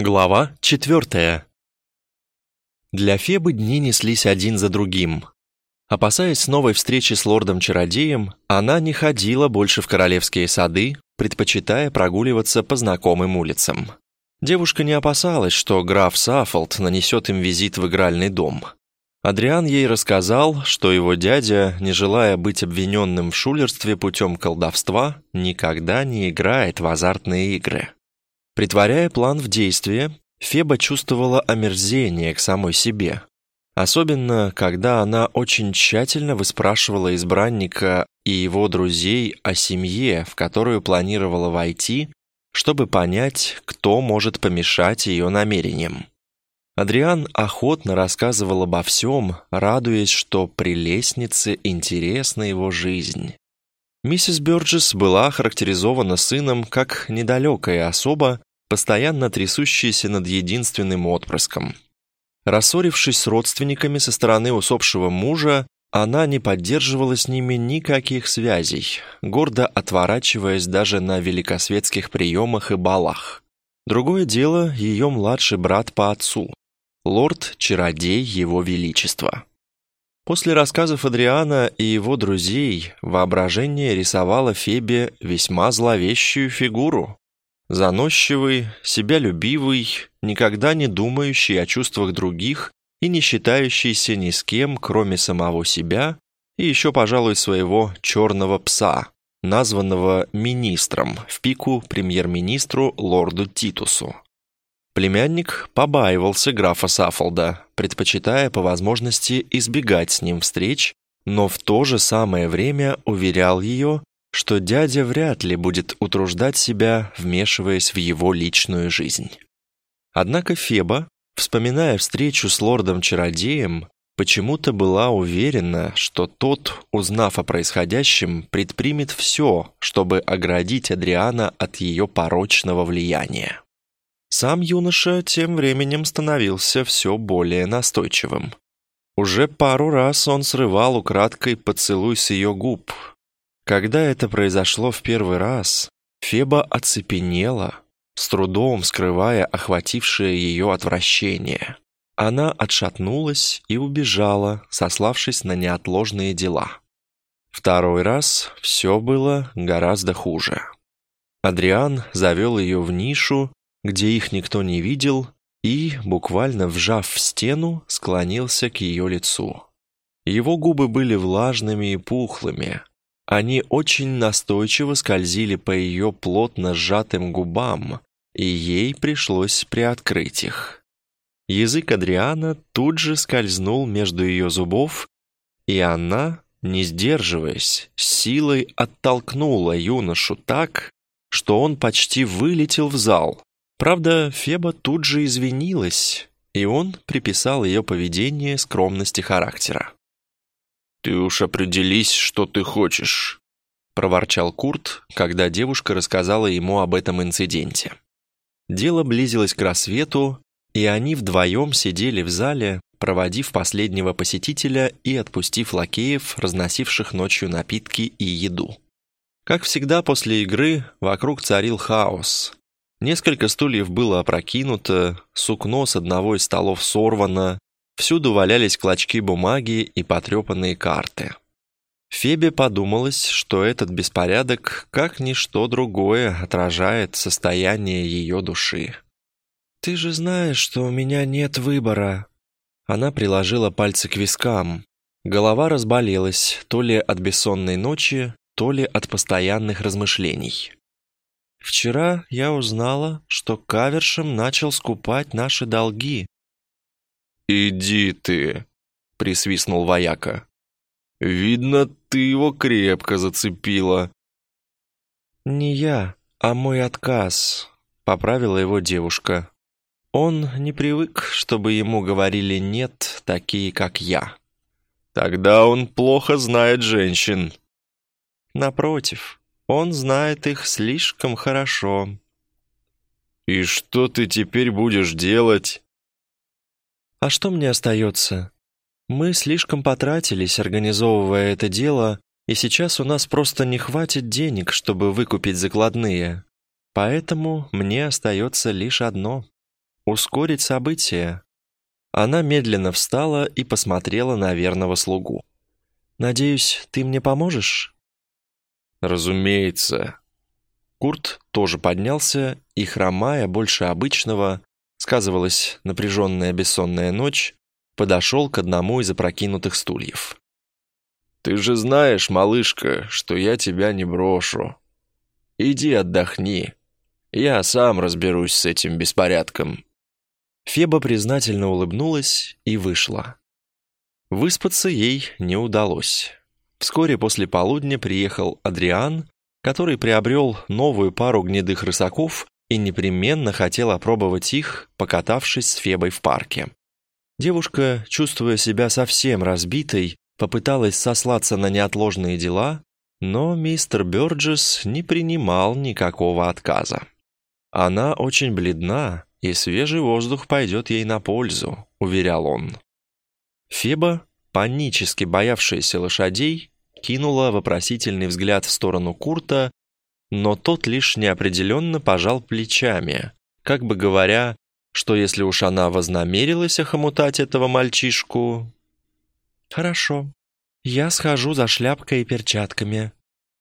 Глава четвертая. Для Фебы дни неслись один за другим. Опасаясь новой встречи с лордом-чародеем, она не ходила больше в королевские сады, предпочитая прогуливаться по знакомым улицам. Девушка не опасалась, что граф Саффолд нанесет им визит в игральный дом. Адриан ей рассказал, что его дядя, не желая быть обвиненным в шулерстве путем колдовства, никогда не играет в азартные игры. Притворяя план в действие, Феба чувствовала омерзение к самой себе. Особенно, когда она очень тщательно выспрашивала избранника и его друзей о семье, в которую планировала войти, чтобы понять, кто может помешать ее намерениям. Адриан охотно рассказывал обо всем, радуясь, что при лестнице интересна его жизнь. Миссис Бёрджес была характеризована сыном как недалекая особа, постоянно трясущаяся над единственным отпрыском. Рассорившись с родственниками со стороны усопшего мужа, она не поддерживала с ними никаких связей, гордо отворачиваясь даже на великосветских приемах и балах. Другое дело ее младший брат по отцу, лорд-чародей его величества. После рассказов Адриана и его друзей воображение рисовало Фебе весьма зловещую фигуру. Заносчивый, себялюбивый, никогда не думающий о чувствах других и не считающийся ни с кем, кроме самого себя и еще, пожалуй, своего черного пса, названного министром в пику премьер-министру лорду Титусу. Племянник побаивался графа Саффолда, предпочитая по возможности избегать с ним встреч, но в то же самое время уверял ее, что дядя вряд ли будет утруждать себя, вмешиваясь в его личную жизнь. Однако Феба, вспоминая встречу с лордом-чародеем, почему-то была уверена, что тот, узнав о происходящем, предпримет все, чтобы оградить Адриана от ее порочного влияния. Сам юноша тем временем становился все более настойчивым. Уже пару раз он срывал украдкой поцелуй с ее губ. Когда это произошло в первый раз, Феба оцепенела, с трудом скрывая охватившее ее отвращение. Она отшатнулась и убежала, сославшись на неотложные дела. Второй раз все было гораздо хуже. Адриан завел ее в нишу, где их никто не видел, и, буквально вжав в стену, склонился к ее лицу. Его губы были влажными и пухлыми. Они очень настойчиво скользили по ее плотно сжатым губам, и ей пришлось приоткрыть их. Язык Адриана тут же скользнул между ее зубов, и она, не сдерживаясь, силой оттолкнула юношу так, что он почти вылетел в зал, Правда, Феба тут же извинилась, и он приписал ее поведение скромности характера. «Ты уж определись, что ты хочешь», — проворчал Курт, когда девушка рассказала ему об этом инциденте. Дело близилось к рассвету, и они вдвоем сидели в зале, проводив последнего посетителя и отпустив лакеев, разносивших ночью напитки и еду. Как всегда после игры, вокруг царил хаос, Несколько стульев было опрокинуто, сукно с одного из столов сорвано, всюду валялись клочки бумаги и потрепанные карты. Фебе подумалось, что этот беспорядок, как ничто другое, отражает состояние ее души. «Ты же знаешь, что у меня нет выбора». Она приложила пальцы к вискам. Голова разболелась то ли от бессонной ночи, то ли от постоянных размышлений. Вчера я узнала, что Кавершем начал скупать наши долги. «Иди ты!» — присвистнул вояка. «Видно, ты его крепко зацепила». «Не я, а мой отказ», — поправила его девушка. «Он не привык, чтобы ему говорили «нет» такие, как я». «Тогда он плохо знает женщин». «Напротив, он знает их слишком хорошо. «И что ты теперь будешь делать?» «А что мне остается? Мы слишком потратились, организовывая это дело, и сейчас у нас просто не хватит денег, чтобы выкупить закладные. Поэтому мне остается лишь одно ускорить события. Она медленно встала и посмотрела на верного слугу. «Надеюсь, ты мне поможешь?» «Разумеется». Курт тоже поднялся и, хромая больше обычного, сказывалась напряженная бессонная ночь, подошел к одному из опрокинутых стульев. «Ты же знаешь, малышка, что я тебя не брошу. Иди отдохни. Я сам разберусь с этим беспорядком». Феба признательно улыбнулась и вышла. Выспаться ей не удалось. Вскоре после полудня приехал Адриан, который приобрел новую пару гнедых рысаков и непременно хотел опробовать их, покатавшись с Фебой в парке. Девушка, чувствуя себя совсем разбитой, попыталась сослаться на неотложные дела, но мистер Бёрджес не принимал никакого отказа. Она очень бледна, и свежий воздух пойдет ей на пользу, уверял он. Феба, панически боявшаяся лошадей, кинула вопросительный взгляд в сторону Курта, но тот лишь неопределенно пожал плечами, как бы говоря, что если уж она вознамерилась охомутать этого мальчишку... «Хорошо, я схожу за шляпкой и перчатками»,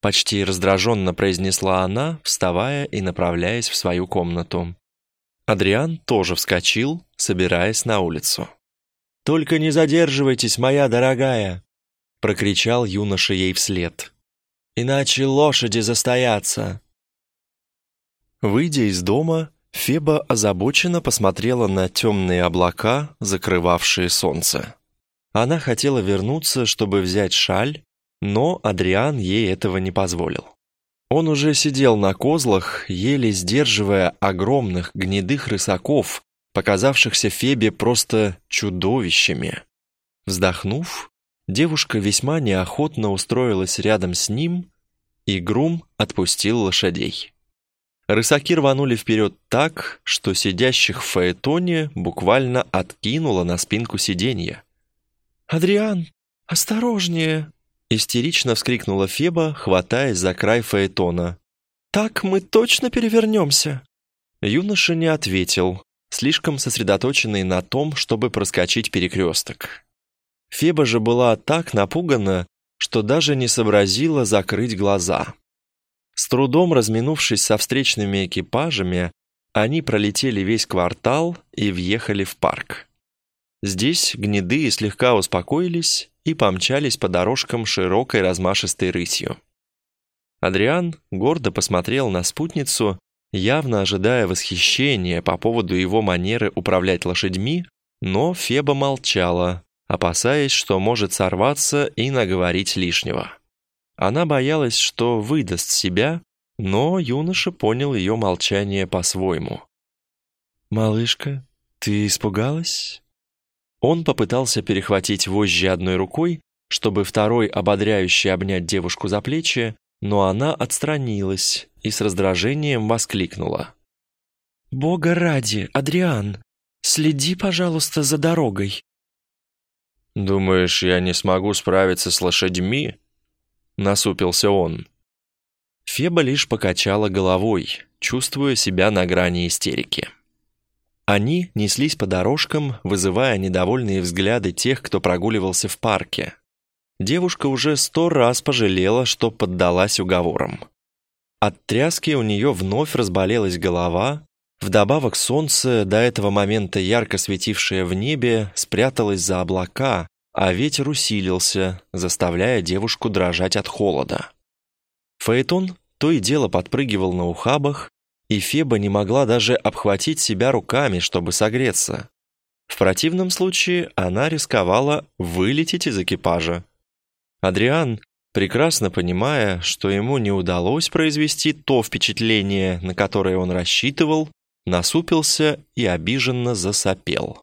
почти раздраженно произнесла она, вставая и направляясь в свою комнату. Адриан тоже вскочил, собираясь на улицу. «Только не задерживайтесь, моя дорогая!» прокричал юноша ей вслед. «Иначе лошади застоятся!» Выйдя из дома, Феба озабоченно посмотрела на темные облака, закрывавшие солнце. Она хотела вернуться, чтобы взять шаль, но Адриан ей этого не позволил. Он уже сидел на козлах, еле сдерживая огромных гнедых рысаков, показавшихся Фебе просто чудовищами. Вздохнув, девушка весьма неохотно устроилась рядом с ним, и Грум отпустил лошадей. Рысаки рванули вперед так, что сидящих в фаэтоне буквально откинуло на спинку сиденья. «Адриан, осторожнее!» истерично вскрикнула Феба, хватаясь за край фаэтона. «Так мы точно перевернемся!» Юноша не ответил, слишком сосредоточенный на том, чтобы проскочить перекресток. Феба же была так напугана, что даже не сообразила закрыть глаза. С трудом разминувшись со встречными экипажами, они пролетели весь квартал и въехали в парк. Здесь гнедые слегка успокоились и помчались по дорожкам широкой размашистой рысью. Адриан гордо посмотрел на спутницу, явно ожидая восхищения по поводу его манеры управлять лошадьми, но Феба молчала, опасаясь, что может сорваться и наговорить лишнего. Она боялась, что выдаст себя, но юноша понял ее молчание по-своему. «Малышка, ты испугалась?» Он попытался перехватить вожжи одной рукой, чтобы второй ободряюще обнять девушку за плечи, но она отстранилась и с раздражением воскликнула. «Бога ради, Адриан, следи, пожалуйста, за дорогой». «Думаешь, я не смогу справиться с лошадьми?» насупился он. Феба лишь покачала головой, чувствуя себя на грани истерики. Они неслись по дорожкам, вызывая недовольные взгляды тех, кто прогуливался в парке. Девушка уже сто раз пожалела, что поддалась уговорам. От тряски у нее вновь разболелась голова, вдобавок солнце, до этого момента ярко светившее в небе, спряталось за облака, а ветер усилился, заставляя девушку дрожать от холода. Фаэтон то и дело подпрыгивал на ухабах, и Феба не могла даже обхватить себя руками, чтобы согреться. В противном случае она рисковала вылететь из экипажа. Адриан, прекрасно понимая, что ему не удалось произвести то впечатление, на которое он рассчитывал, насупился и обиженно засопел.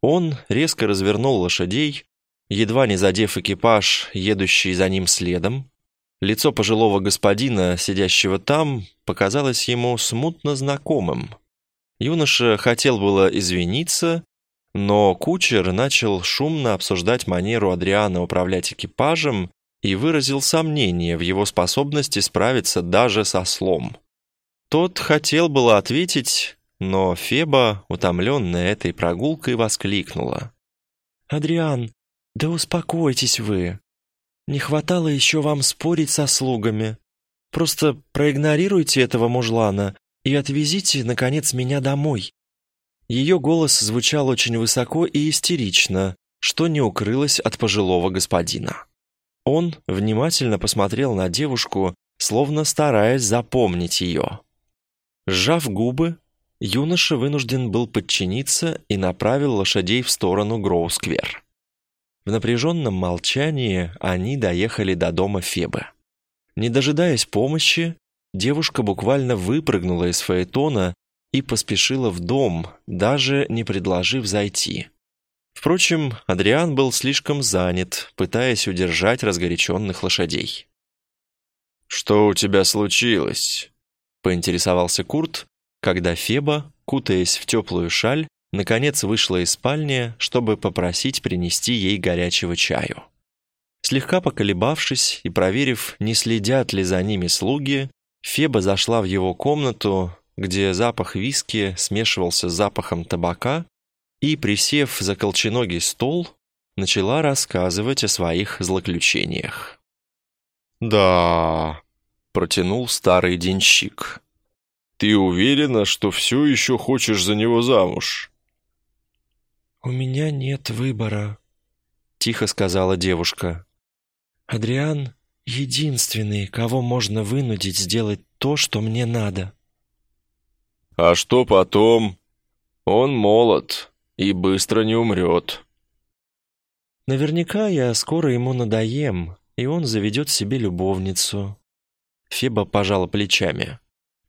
Он резко развернул лошадей, едва не задев экипаж, едущий за ним следом. Лицо пожилого господина, сидящего там, показалось ему смутно знакомым. Юноша хотел было извиниться, но кучер начал шумно обсуждать манеру Адриана управлять экипажем и выразил сомнение в его способности справиться даже со слом. Тот хотел было ответить, но Феба, утомленная этой прогулкой, воскликнула. «Адриан, да успокойтесь вы. Не хватало еще вам спорить со слугами. Просто проигнорируйте этого мужлана и отвезите, наконец, меня домой». Ее голос звучал очень высоко и истерично, что не укрылось от пожилого господина. Он внимательно посмотрел на девушку, словно стараясь запомнить ее. Сжав губы, юноша вынужден был подчиниться и направил лошадей в сторону Гроу-сквер. В напряженном молчании они доехали до дома Фебы. Не дожидаясь помощи, девушка буквально выпрыгнула из фаэтона и поспешила в дом, даже не предложив зайти. Впрочем, Адриан был слишком занят, пытаясь удержать разгоряченных лошадей. «Что у тебя случилось?» — поинтересовался Курт, когда Феба, кутаясь в теплую шаль, наконец вышла из спальни, чтобы попросить принести ей горячего чаю. Слегка поколебавшись и проверив, не следят ли за ними слуги, Феба зашла в его комнату, где запах виски смешивался с запахом табака, и, присев за колченогий стол, начала рассказывать о своих злоключениях. «Да», — протянул старый денщик. «Ты уверена, что все еще хочешь за него замуж?» «У меня нет выбора», — тихо сказала девушка. «Адриан — единственный, кого можно вынудить сделать то, что мне надо». «А что потом? Он молод и быстро не умрет». «Наверняка я скоро ему надоем, и он заведет себе любовницу». Феба пожала плечами.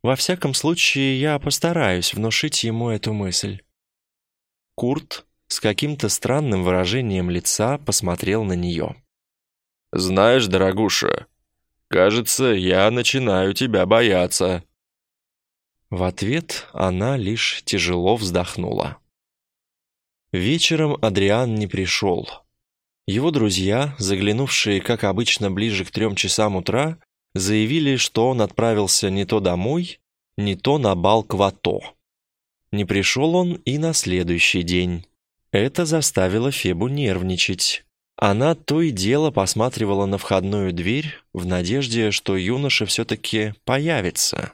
«Во всяком случае, я постараюсь внушить ему эту мысль». Курт с каким-то странным выражением лица посмотрел на нее. «Знаешь, дорогуша, кажется, я начинаю тебя бояться». В ответ она лишь тяжело вздохнула. Вечером Адриан не пришел. Его друзья, заглянувшие, как обычно, ближе к трем часам утра, заявили, что он отправился не то домой, не то на бал к Вато. Не пришел он и на следующий день. Это заставило Фебу нервничать. Она то и дело посматривала на входную дверь в надежде, что юноша все-таки появится.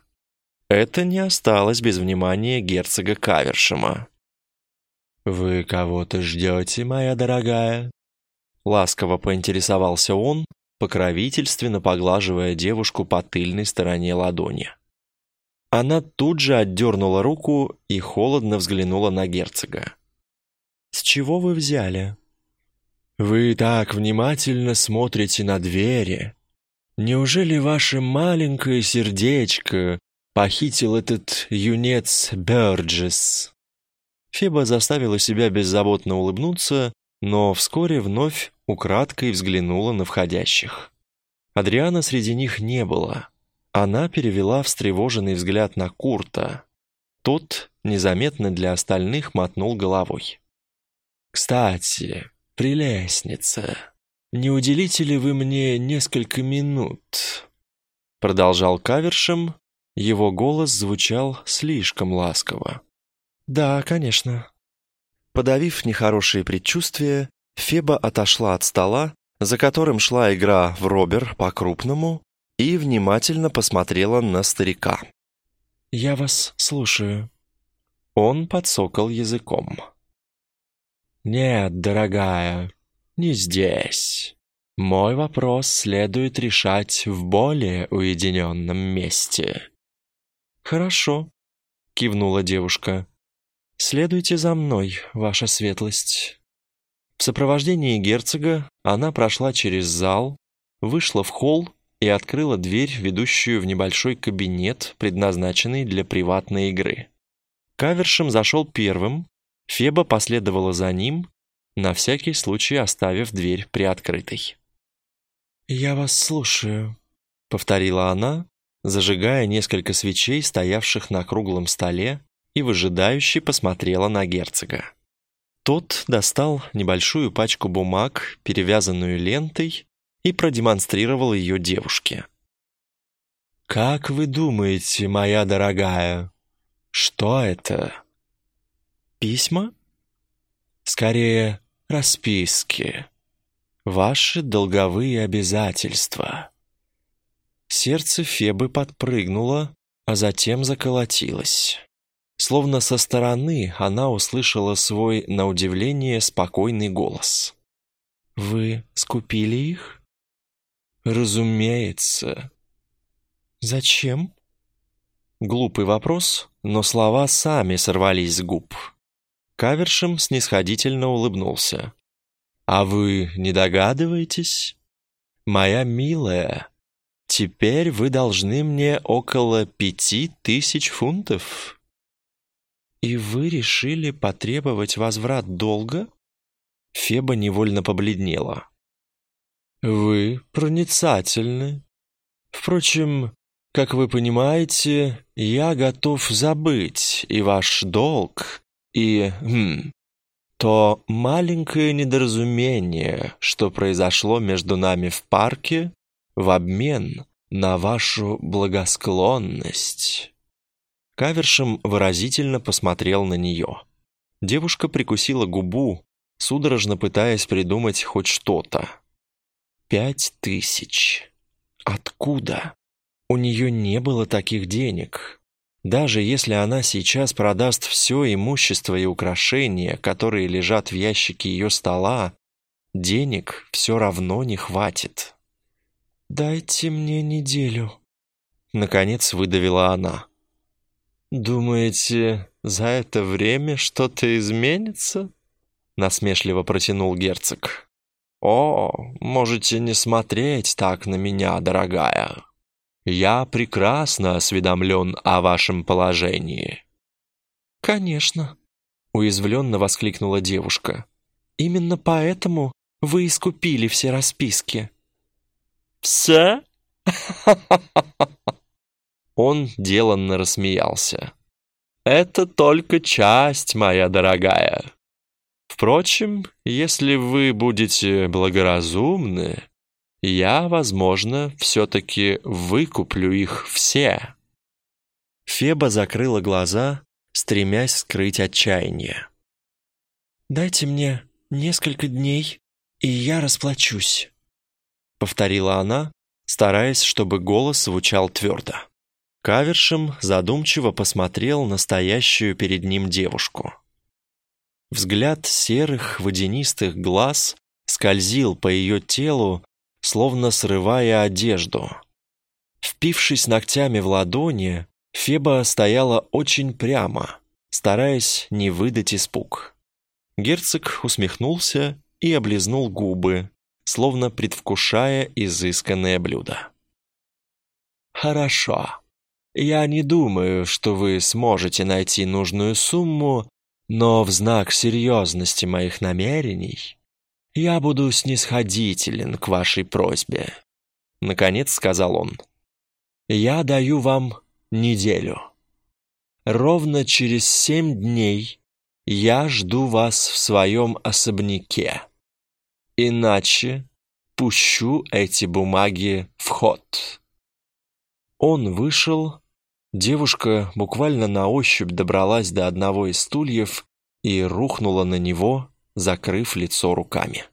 Это не осталось без внимания герцога Кавершема. «Вы кого-то ждете, моя дорогая?» Ласково поинтересовался он, покровительственно поглаживая девушку по тыльной стороне ладони. Она тут же отдернула руку и холодно взглянула на герцога. «С чего вы взяли?» «Вы так внимательно смотрите на двери. Неужели ваше маленькое сердечко похитил этот юнец Бёрджес?» Феба заставила себя беззаботно улыбнуться, но вскоре вновь украдкой взглянула на входящих. Адриана среди них не было. Она перевела встревоженный взгляд на Курта. Тот незаметно для остальных мотнул головой. «Кстати, прелестница, не уделите ли вы мне несколько минут?» Продолжал кавершем, его голос звучал слишком ласково. «Да, конечно». Подавив нехорошие предчувствия, Феба отошла от стола, за которым шла игра в робер по-крупному, и внимательно посмотрела на старика. «Я вас слушаю». Он подсокал языком. «Нет, дорогая, не здесь. Мой вопрос следует решать в более уединенном месте». «Хорошо», — кивнула девушка. «Следуйте за мной, ваша светлость». В сопровождении герцога она прошла через зал, вышла в холл и открыла дверь, ведущую в небольшой кабинет, предназначенный для приватной игры. Кавершем зашел первым, Феба последовала за ним, на всякий случай оставив дверь приоткрытой. «Я вас слушаю», — повторила она, зажигая несколько свечей, стоявших на круглом столе, и выжидающе посмотрела на герцога. Тот достал небольшую пачку бумаг, перевязанную лентой, и продемонстрировал ее девушке. «Как вы думаете, моя дорогая, Что это? Письма? Скорее, расписки. Ваши долговые обязательства. Сердце Фебы подпрыгнуло, а затем заколотилось. Словно со стороны она услышала свой, на удивление, спокойный голос. «Вы скупили их?» «Разумеется». «Зачем?» Глупый вопрос, но слова сами сорвались с губ. Кавершем снисходительно улыбнулся. «А вы не догадываетесь? Моя милая, теперь вы должны мне около пяти тысяч фунтов». «И вы решили потребовать возврат долга?» Феба невольно побледнела. «Вы проницательны. Впрочем, как вы понимаете, я готов забыть и ваш долг, и... Хм, то маленькое недоразумение, что произошло между нами в парке, в обмен на вашу благосклонность». Кавершем выразительно посмотрел на нее. Девушка прикусила губу, судорожно пытаясь придумать хоть что-то. «Пять тысяч. Откуда?» У нее не было таких денег. Даже если она сейчас продаст все имущество и украшения, которые лежат в ящике ее стола, денег все равно не хватит. «Дайте мне неделю», — наконец выдавила она. «Думаете, за это время что-то изменится?» — насмешливо протянул герцог. «О, можете не смотреть так на меня, дорогая. Я прекрасно осведомлен о вашем положении». «Конечно», — уязвленно воскликнула девушка. «Именно поэтому вы искупили все расписки». «Все?» Он деланно рассмеялся. «Это только часть, моя дорогая. Впрочем, если вы будете благоразумны, я, возможно, все-таки выкуплю их все». Феба закрыла глаза, стремясь скрыть отчаяние. «Дайте мне несколько дней, и я расплачусь», — повторила она, стараясь, чтобы голос звучал твердо. Кавершем задумчиво посмотрел на стоящую перед ним девушку. Взгляд серых водянистых глаз скользил по ее телу, словно срывая одежду. Впившись ногтями в ладони, Феба стояла очень прямо, стараясь не выдать испуг. Герцог усмехнулся и облизнул губы, словно предвкушая изысканное блюдо. «Хорошо. Я не думаю, что вы сможете найти нужную сумму, но в знак серьезности моих намерений я буду снисходителен к вашей просьбе», — наконец сказал он. «Я даю вам неделю. Ровно через семь дней я жду вас в своем особняке. Иначе пущу эти бумаги в ход». Он вышел, девушка буквально на ощупь добралась до одного из стульев и рухнула на него, закрыв лицо руками.